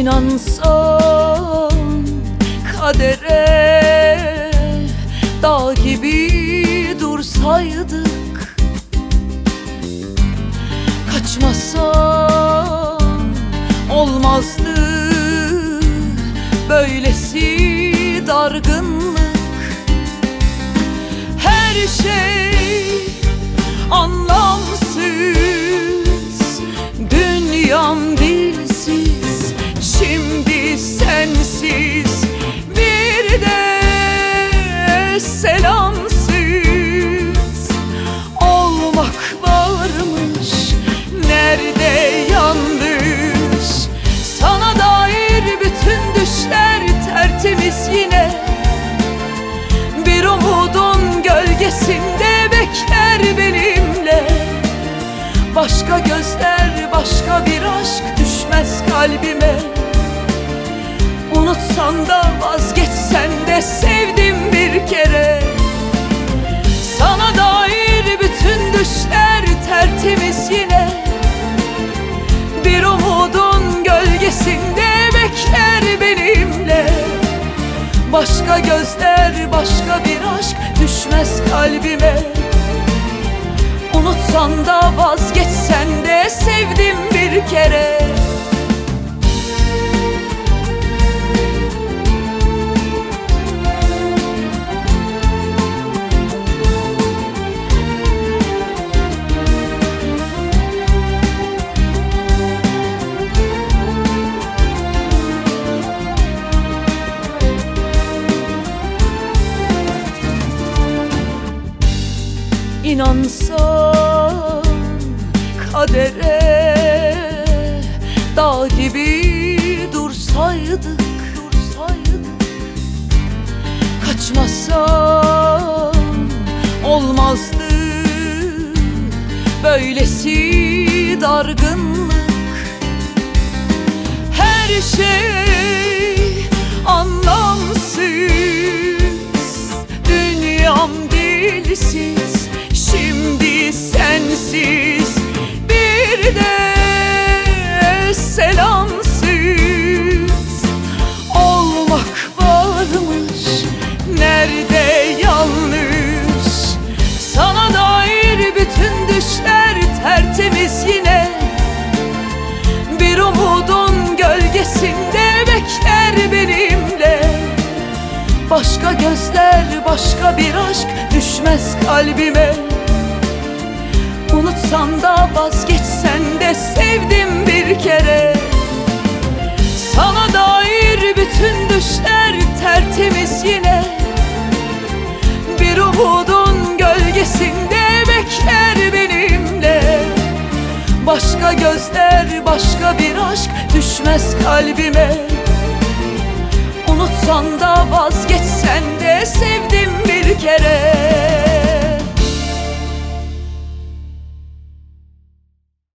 İnansan kadere Dağ gibi dursaydık Kaçmasan olmazdı. Böylesi dargınlık. Her şey anlamsız. Dünyam dilsiz sensiz Bir de selamsız. Olmak varmış Nerede yanlış? Sana dair bütün düşler tertemiz yine. Bir umudun gölgesinde bekler benimle. Başka gözler, başka bir aşk düşmez kalbime Unutsan da vazgeçsen de sevdim bir kere. Sana dair bütün düşler tertemiz yine. Bir umudun gölgesinde bekler benimle. Başka gözler, başka bir aşk düşmez kalbime. Unutsan da vazgeçsen de sevdim bir kere İnansan kadere Dağ gibi dursaydık, dursaydık Kaçmasan olmazdı. Böylesi dargınlık Her şey sensiz Bir de selamsız Olmak varmış. Nerede yanlış Sana dair bütün düşler tertemiz yine. Bir umudun gölgesinde bekler benimle. Başka gözler, başka bir aşk düşmez kalbime Unutsan da vazgeçsen de sevdim bir kere. Sana dair bütün düşler tertemiz yine. Bir umudun gölgesinde bekler benimle. Başka gözler, başka bir aşk düşmez kalbime. Unutsan da vazgeçsen de sevdim bir kere